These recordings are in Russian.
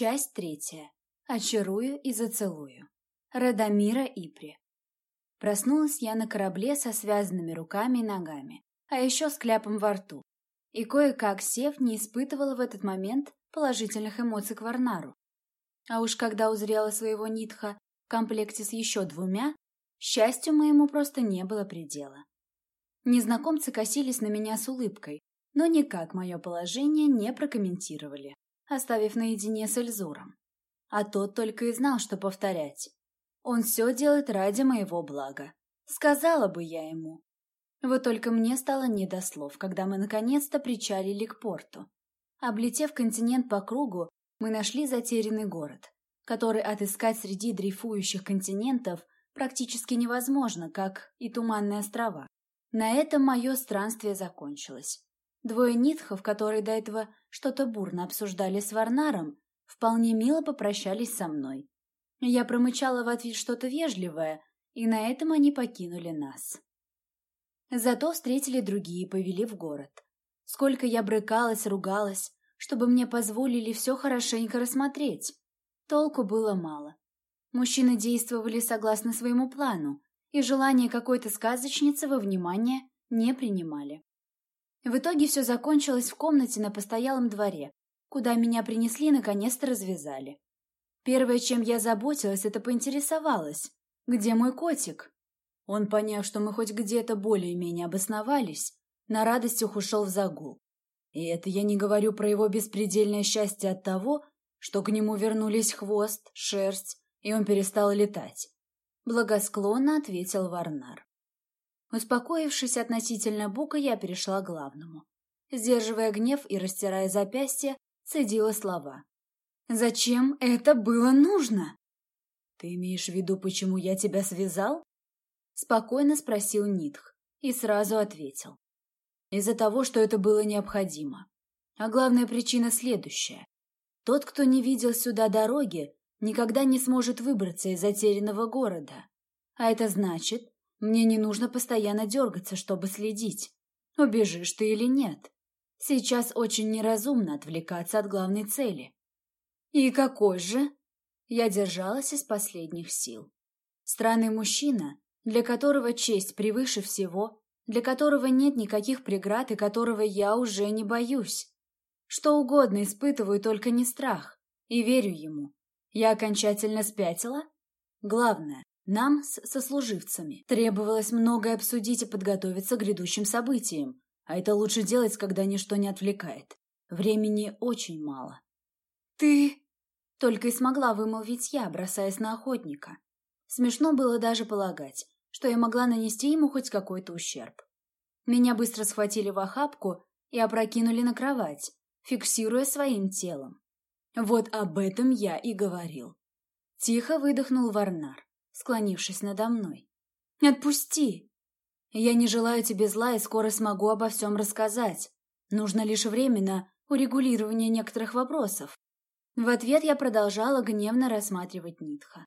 Часть третья. Очарую и зацелую. Радомира Ипри. Проснулась я на корабле со связанными руками и ногами, а еще с кляпом во рту. И кое-как сев, не испытывала в этот момент положительных эмоций к Варнару. А уж когда узрела своего Нитха в комплекте с еще двумя, счастью моему просто не было предела. Незнакомцы косились на меня с улыбкой, но никак мое положение не прокомментировали, оставив наедине с Эльзуром. А тот только и знал, что повторять. Он все делает ради моего блага. Сказала бы я ему. Вот только мне стало не до слов, когда мы наконец-то причалили к порту. Облетев континент по кругу, мы нашли затерянный город, который отыскать среди дрейфующих континентов практически невозможно, как и Туманные острова. На этом мое странствие закончилось. Двое нитхов, которые до этого что-то бурно обсуждали с Варнаром, вполне мило попрощались со мной. Я промычала в ответ что-то вежливое, и на этом они покинули нас. Зато встретили другие и повели в город. Сколько я брыкалась, ругалась, чтобы мне позволили все хорошенько рассмотреть. Толку было мало. Мужчины действовали согласно своему плану, и желание какой-то сказочницы во внимание не принимали. В итоге все закончилось в комнате на постоялом дворе, куда меня принесли и наконец-то развязали. Первое, чем я заботилась, это поинтересовалась, где мой котик. Он, поняв, что мы хоть где-то более-менее обосновались, на радостях ушел в загул. И это я не говорю про его беспредельное счастье от того, что к нему вернулись хвост, шерсть, и он перестал летать. Благосклонно ответил Варнар. Успокоившись относительно Бука, я перешла к главному. Сдерживая гнев и растирая запястье, цедила слова. «Зачем это было нужно?» «Ты имеешь в виду, почему я тебя связал?» Спокойно спросил Нитх и сразу ответил. «Из-за того, что это было необходимо. А главная причина следующая. Тот, кто не видел сюда дороги, никогда не сможет выбраться из затерянного города. А это значит, мне не нужно постоянно дергаться, чтобы следить, убежишь ты или нет. Сейчас очень неразумно отвлекаться от главной цели. И какой же? Я держалась из последних сил. Странный мужчина, для которого честь превыше всего, для которого нет никаких преград и которого я уже не боюсь. Что угодно испытываю, только не страх. И верю ему. Я окончательно спятила? Главное, нам с сослуживцами требовалось многое обсудить и подготовиться к грядущим событиям, а это лучше делать, когда ничто не отвлекает. Времени очень мало. «Ты...» — только и смогла вымолвить я, бросаясь на охотника. Смешно было даже полагать, что я могла нанести ему хоть какой-то ущерб. Меня быстро схватили в охапку и опрокинули на кровать, фиксируя своим телом. Вот об этом я и говорил. Тихо выдохнул Варнар склонившись надо мной. «Отпусти! Я не желаю тебе зла и скоро смогу обо всем рассказать. Нужно лишь время на урегулирование некоторых вопросов». В ответ я продолжала гневно рассматривать Нитха.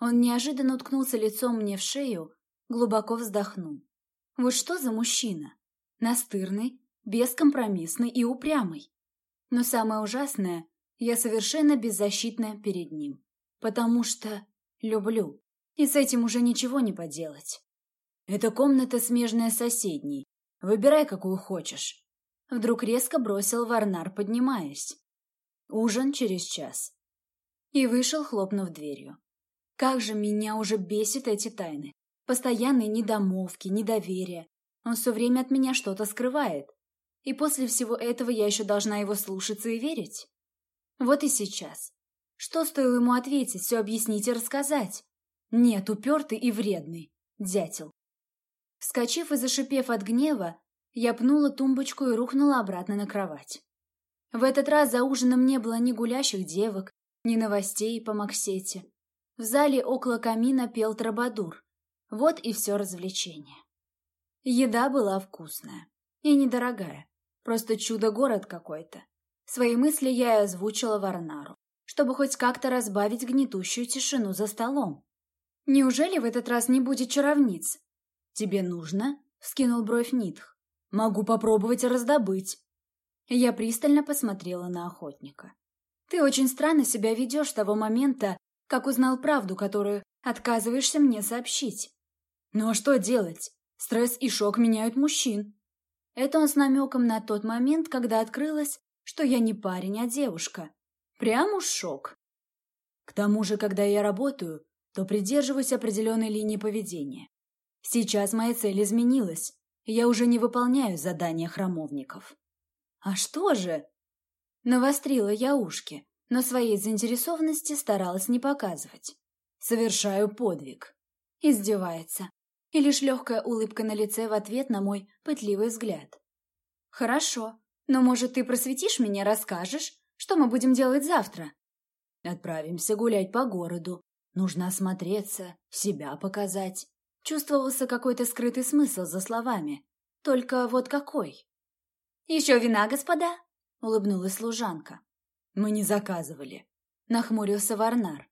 Он неожиданно уткнулся лицом мне в шею, глубоко вздохнул. Вот что за мужчина? Настырный, бескомпромиссный и упрямый. Но самое ужасное, я совершенно беззащитна перед ним, потому что люблю. И с этим уже ничего не поделать. Эта комната смежная соседней. Выбирай, какую хочешь. Вдруг резко бросил Варнар, поднимаясь. Ужин через час. И вышел, хлопнув дверью. Как же меня уже бесит эти тайны. Постоянные недомовки, недоверие. Он все время от меня что-то скрывает. И после всего этого я еще должна его слушаться и верить? Вот и сейчас. Что стоило ему ответить, все объяснить и рассказать? Нет, упертый и вредный. Дятел. Вскочив и зашипев от гнева, я пнула тумбочку и рухнула обратно на кровать. В этот раз за ужином не было ни гулящих девок, ни новостей по Максете. В зале около камина пел Трабадур. Вот и все развлечение. Еда была вкусная. И недорогая. Просто чудо-город какой-то. Свои мысли я и озвучила Варнару, чтобы хоть как-то разбавить гнетущую тишину за столом. Неужели в этот раз не будет чаровниц? Тебе нужно? Вскинул бровь Нитх. Могу попробовать раздобыть. Я пристально посмотрела на охотника. Ты очень странно себя ведешь с того момента, как узнал правду, которую отказываешься мне сообщить. Ну а что делать? Стресс и шок меняют мужчин. Это он с намеком на тот момент, когда открылось, что я не парень, а девушка. Прям уж шок. К тому же, когда я работаю, то придерживаюсь определенной линии поведения. Сейчас моя цель изменилась, я уже не выполняю задания храмовников. А что же? Навострила я ушки, но своей заинтересованности старалась не показывать. Совершаю подвиг. Издевается. И лишь легкая улыбка на лице в ответ на мой пытливый взгляд. Хорошо, но, может, ты просветишь меня, расскажешь, что мы будем делать завтра? Отправимся гулять по городу. Нужно осмотреться, себя показать. Чувствовался какой-то скрытый смысл за словами. Только вот какой? «Еще вина, господа?» — улыбнулась служанка. «Мы не заказывали», — нахмурился Варнар.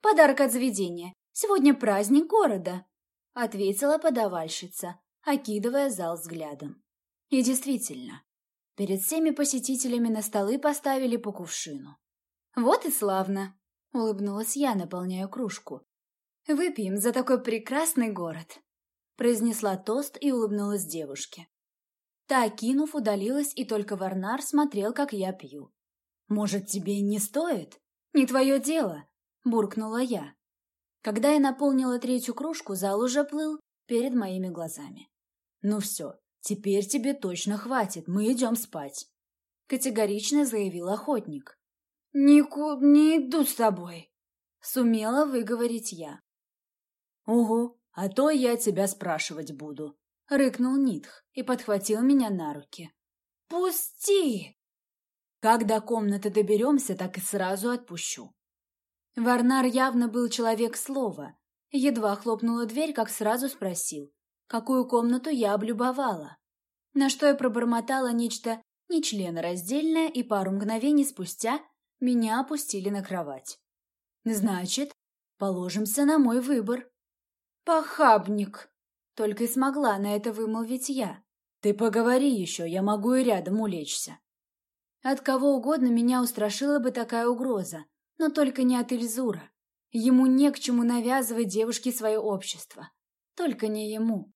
«Подарок от заведения. Сегодня праздник города», — ответила подавальщица, окидывая зал взглядом. И действительно, перед всеми посетителями на столы поставили по кувшину. «Вот и славно!» — улыбнулась я, наполняя кружку. «Выпьем за такой прекрасный город!» произнесла тост и улыбнулась девушке. Та, кинув, удалилась, и только Варнар смотрел, как я пью. «Может, тебе не стоит? Не твое дело!» — буркнула я. Когда я наполнила третью кружку, зал уже плыл перед моими глазами. «Ну все, теперь тебе точно хватит, мы идем спать», — категорично заявил охотник. «Нику не иду с тобой», — сумела выговорить я. «Угу, а то я тебя спрашивать буду», — рыкнул Нитх и подхватил меня на руки. «Пусти!» «Как до комнаты доберемся, так и сразу отпущу». Варнар явно был человек слова. Едва хлопнула дверь, как сразу спросил, какую комнату я облюбовала. На что я пробормотала нечто нечленораздельное, и пару мгновений спустя меня опустили на кровать. Значит, положимся на мой выбор. Похабник! Только и смогла на это вымолвить я. Ты поговори еще, я могу и рядом улечься. От кого угодно меня устрашила бы такая угроза, но только не от Ильзура. Ему не к чему навязывать девушке свое общество. Только не ему.